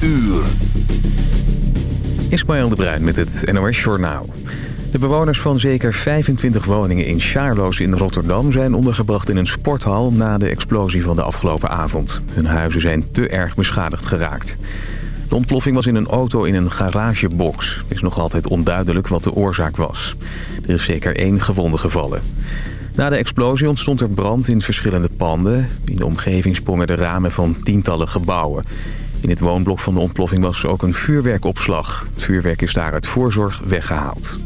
uur. Ismaël de Bruin met het NOS Journaal. De bewoners van zeker 25 woningen in Sjaarloos in Rotterdam... zijn ondergebracht in een sporthal na de explosie van de afgelopen avond. Hun huizen zijn te erg beschadigd geraakt. De ontploffing was in een auto in een garagebox. Het is nog altijd onduidelijk wat de oorzaak was. Er is zeker één gewonde gevallen. Na de explosie ontstond er brand in verschillende panden. In de omgeving sprongen de ramen van tientallen gebouwen. In het woonblok van de ontploffing was ook een vuurwerkopslag. Het vuurwerk is daar uit voorzorg weggehaald.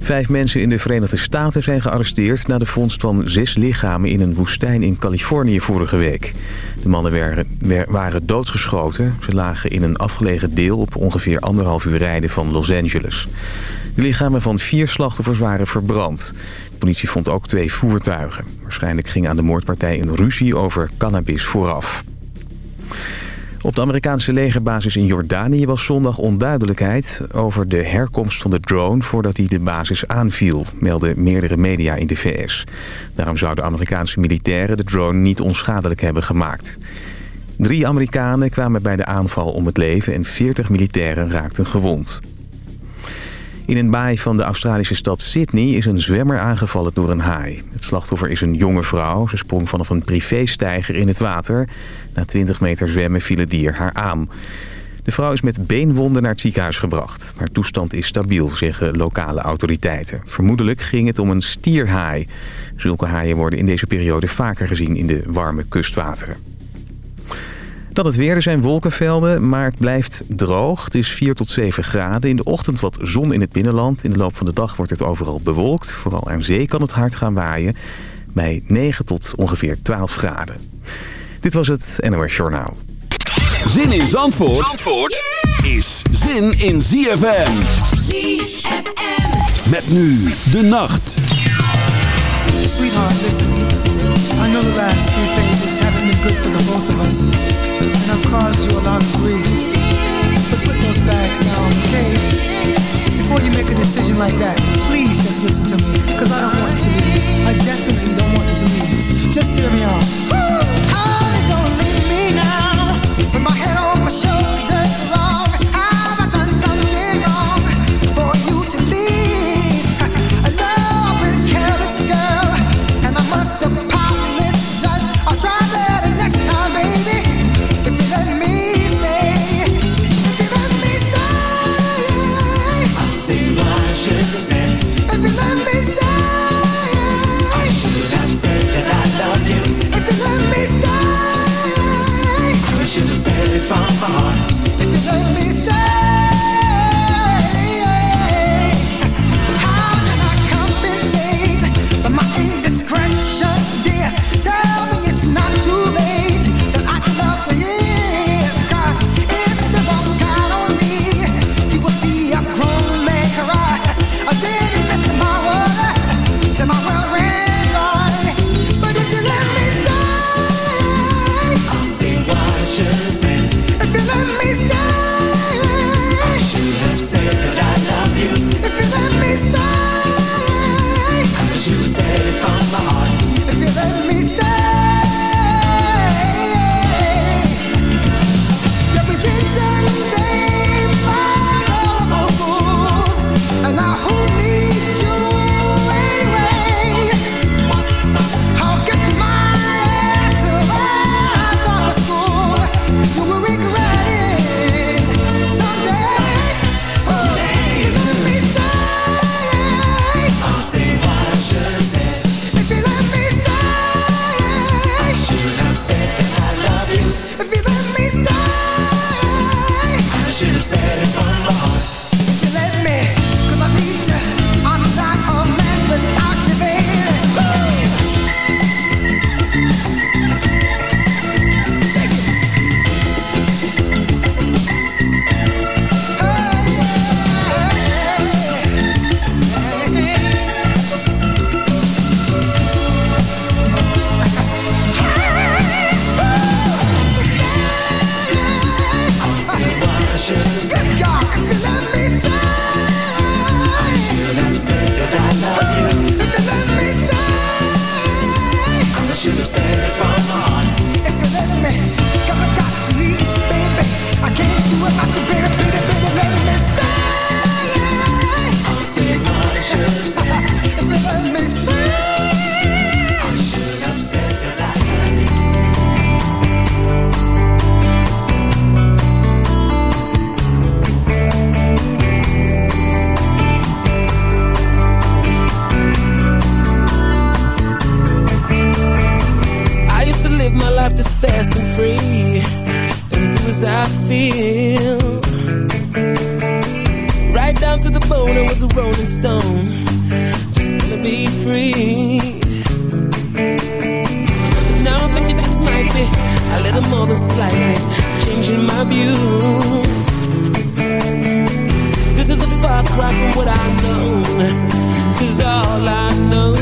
Vijf mensen in de Verenigde Staten zijn gearresteerd... na de vondst van zes lichamen in een woestijn in Californië vorige week. De mannen waren, waren doodgeschoten. Ze lagen in een afgelegen deel op ongeveer anderhalf uur rijden van Los Angeles. De lichamen van vier slachtoffers waren verbrand. De politie vond ook twee voertuigen. Waarschijnlijk ging aan de moordpartij een ruzie over cannabis vooraf. Op de Amerikaanse legerbasis in Jordanië was zondag onduidelijkheid over de herkomst van de drone voordat hij de basis aanviel, melden meerdere media in de VS. Daarom zouden Amerikaanse militairen de drone niet onschadelijk hebben gemaakt. Drie Amerikanen kwamen bij de aanval om het leven en 40 militairen raakten gewond. In een baai van de Australische stad Sydney is een zwemmer aangevallen door een haai. Het slachtoffer is een jonge vrouw. Ze sprong vanaf een privégstijger in het water. Na 20 meter zwemmen viel het dier haar aan. De vrouw is met beenwonden naar het ziekenhuis gebracht. Haar toestand is stabiel, zeggen lokale autoriteiten. Vermoedelijk ging het om een stierhaai. Zulke haaien worden in deze periode vaker gezien in de warme kustwateren. Dan het weer. Er zijn wolkenvelden, maar het blijft droog. Het is 4 tot 7 graden. In de ochtend wat zon in het binnenland. In de loop van de dag wordt het overal bewolkt. Vooral aan zee kan het hard gaan waaien. Bij 9 tot ongeveer 12 graden. Dit was het NOS Journaal. Zin in Zandvoort, Zandvoort is zin in ZFM. ZFM. Met nu de nacht. Sweetheart, listen. I know the last few pages good for the both of us. and I've caused you a lot of grief. But put those bags down, okay? Before you make a decision like that, please just listen to me, cause I don't want to leave. I definitely don't want you to leave. Just hear me out. now I think it just might be a little more than slightly changing my views. This is a far cry from what I've known, cause all I know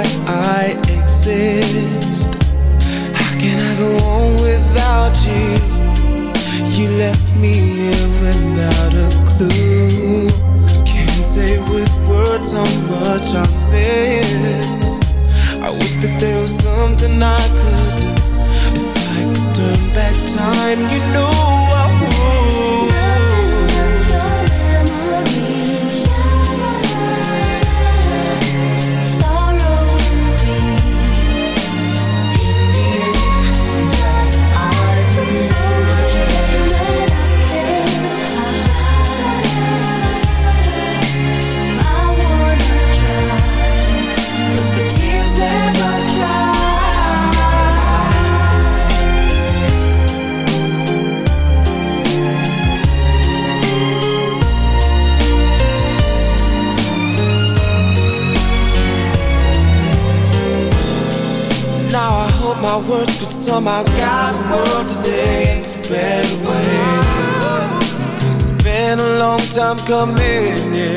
why I exist. How can I go on without you? You left me here without a clue. Can't say with words how much I miss. I wish that there was something I could do. If I could turn back time, you know. My words could somehow guide the world today a better way. Cause it's been a long time coming, yeah.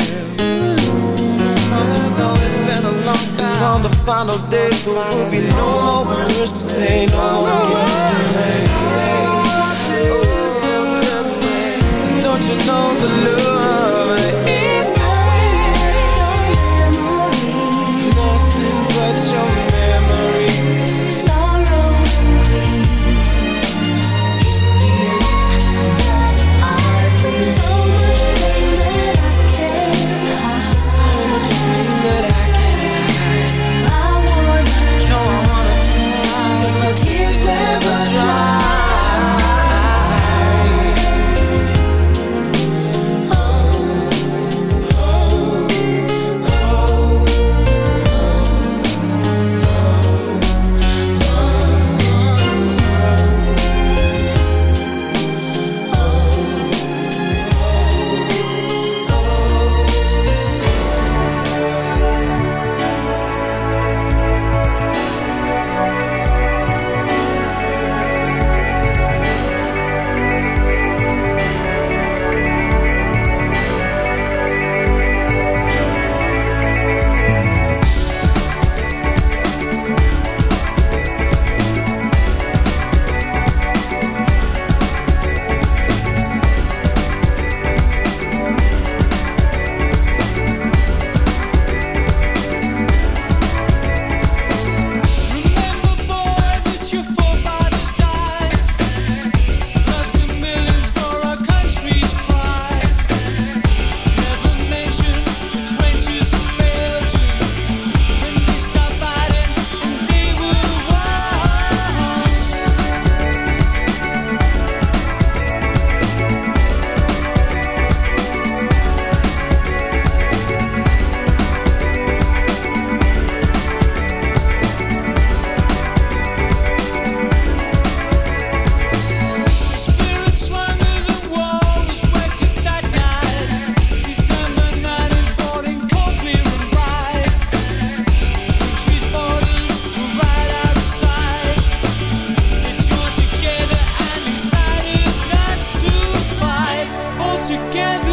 No, it's been a long time. On the final day, there will be no more words to say, no more games to play. Oh, Don't you know the love together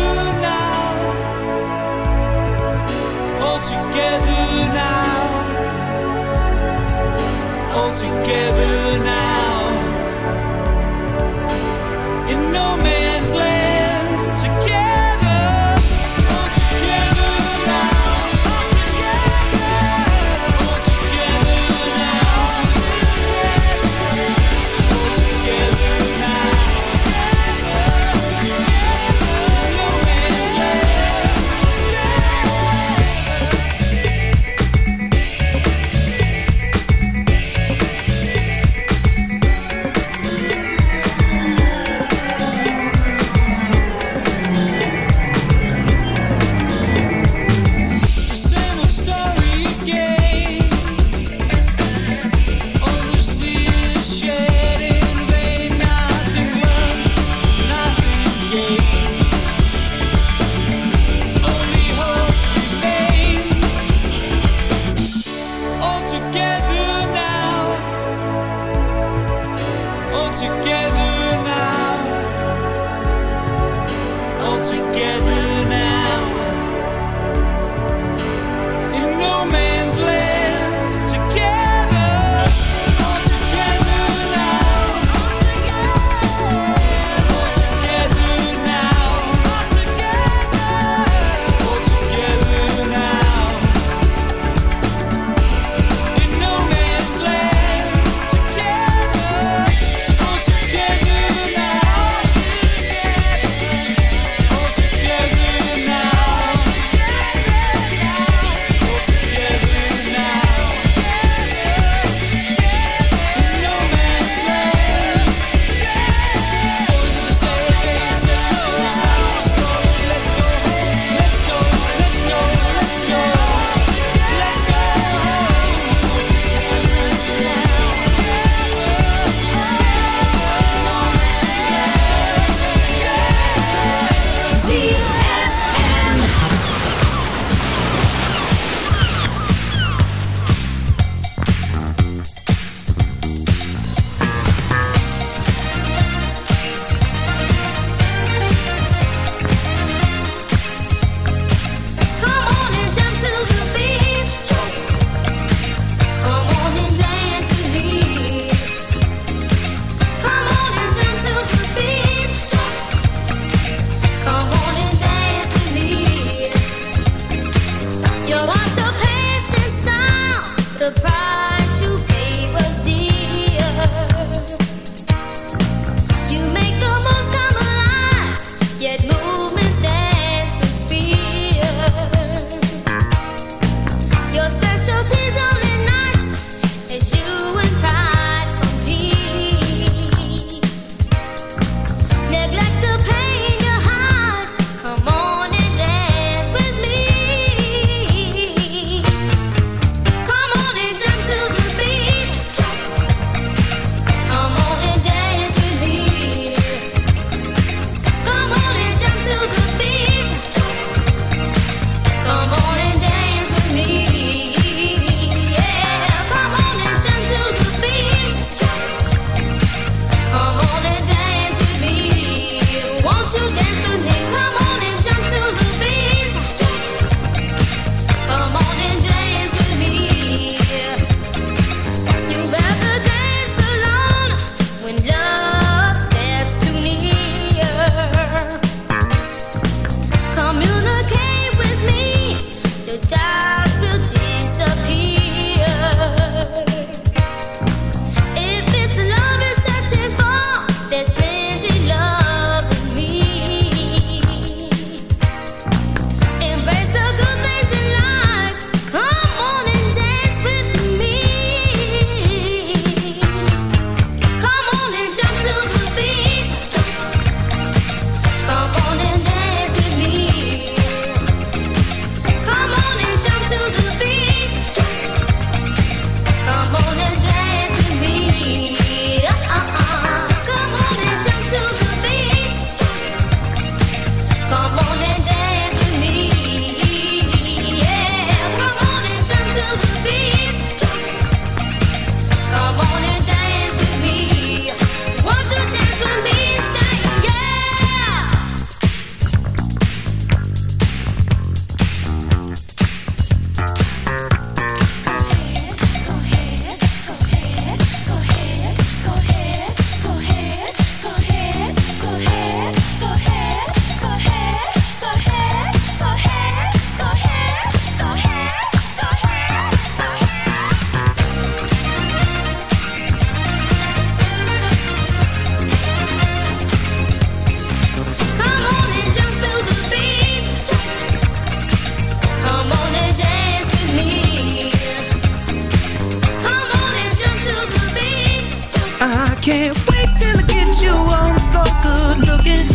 can't wait till I get you on the floor, good looking.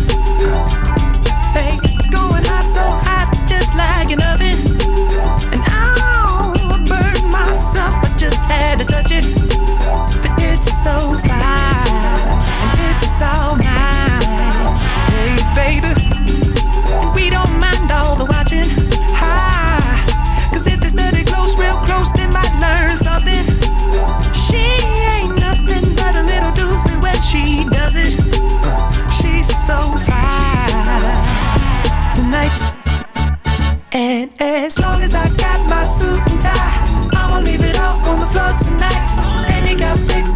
Hey, going hot so hot, just like an oven.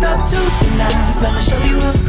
Up to the nines. Let me show you a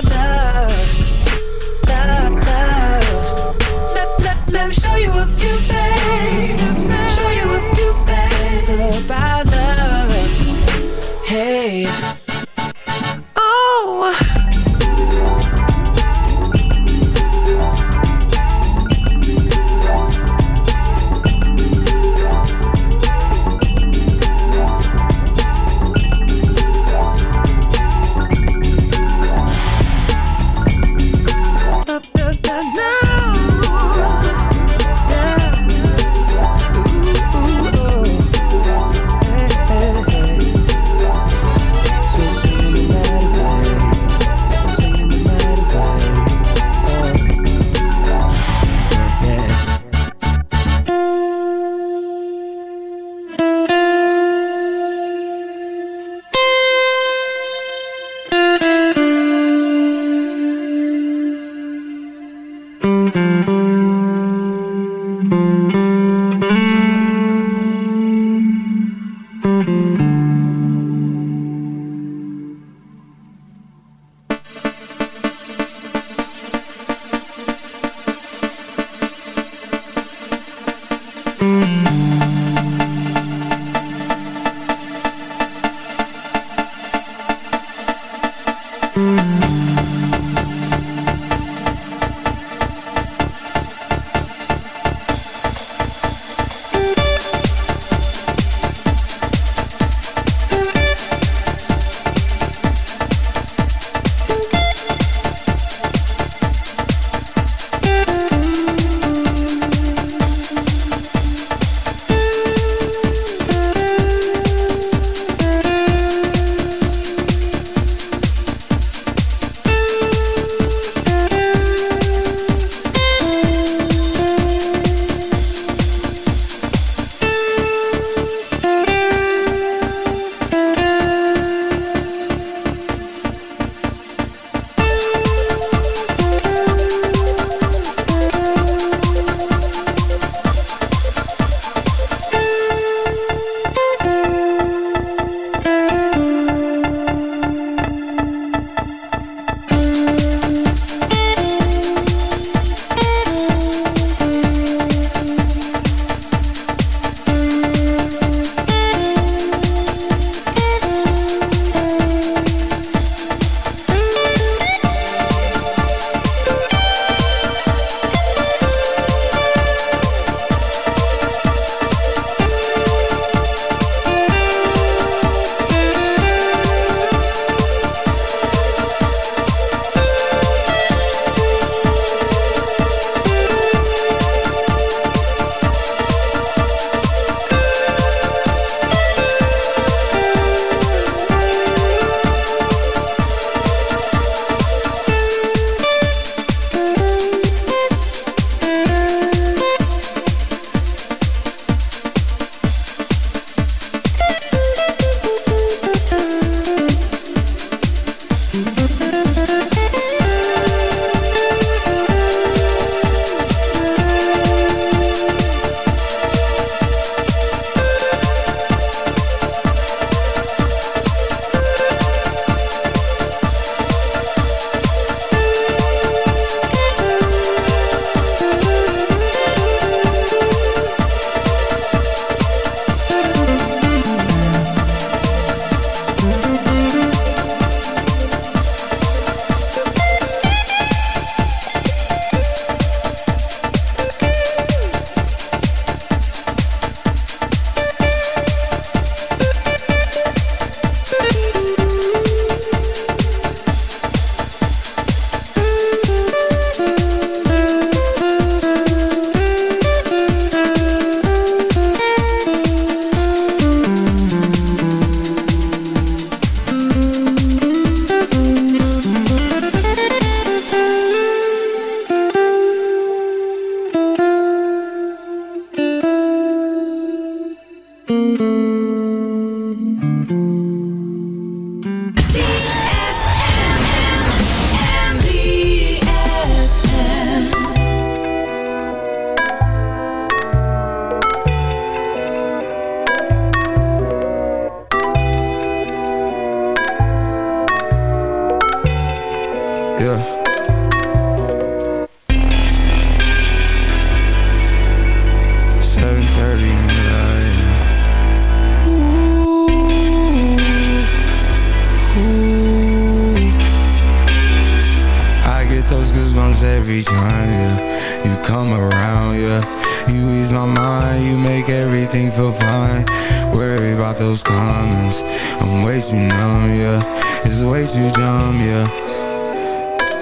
way too dumb, yeah.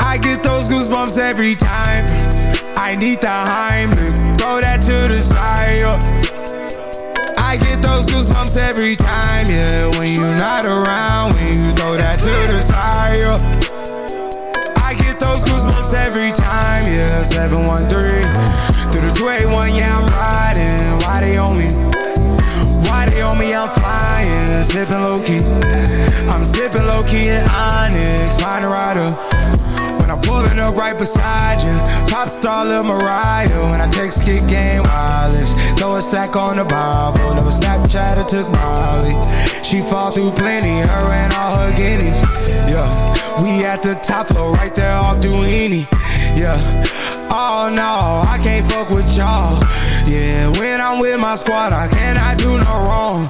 I get those goosebumps every time. I need the Heimlich, throw that to the side. I get those goosebumps every time, yeah. When you're not around, when you throw that to the side. I get those goosebumps every time, yeah. 713 through the 281, yeah, I'm riding. Why they on me? Why they on me? I'm flying, sipping low key. I'm sipping low key in Onyx, find a rider. When I'm pulling up right beside you, pop star Lil Mariah. When I text kick game wireless, throw a stack on the Bible. Never Snapchat or took Molly. She fall through plenty, her and all her guineas. Yeah, we at the top floor, right there off Duini. Yeah. Oh no, I can't fuck with y'all. Yeah, when I'm with my squad, I cannot do no wrong.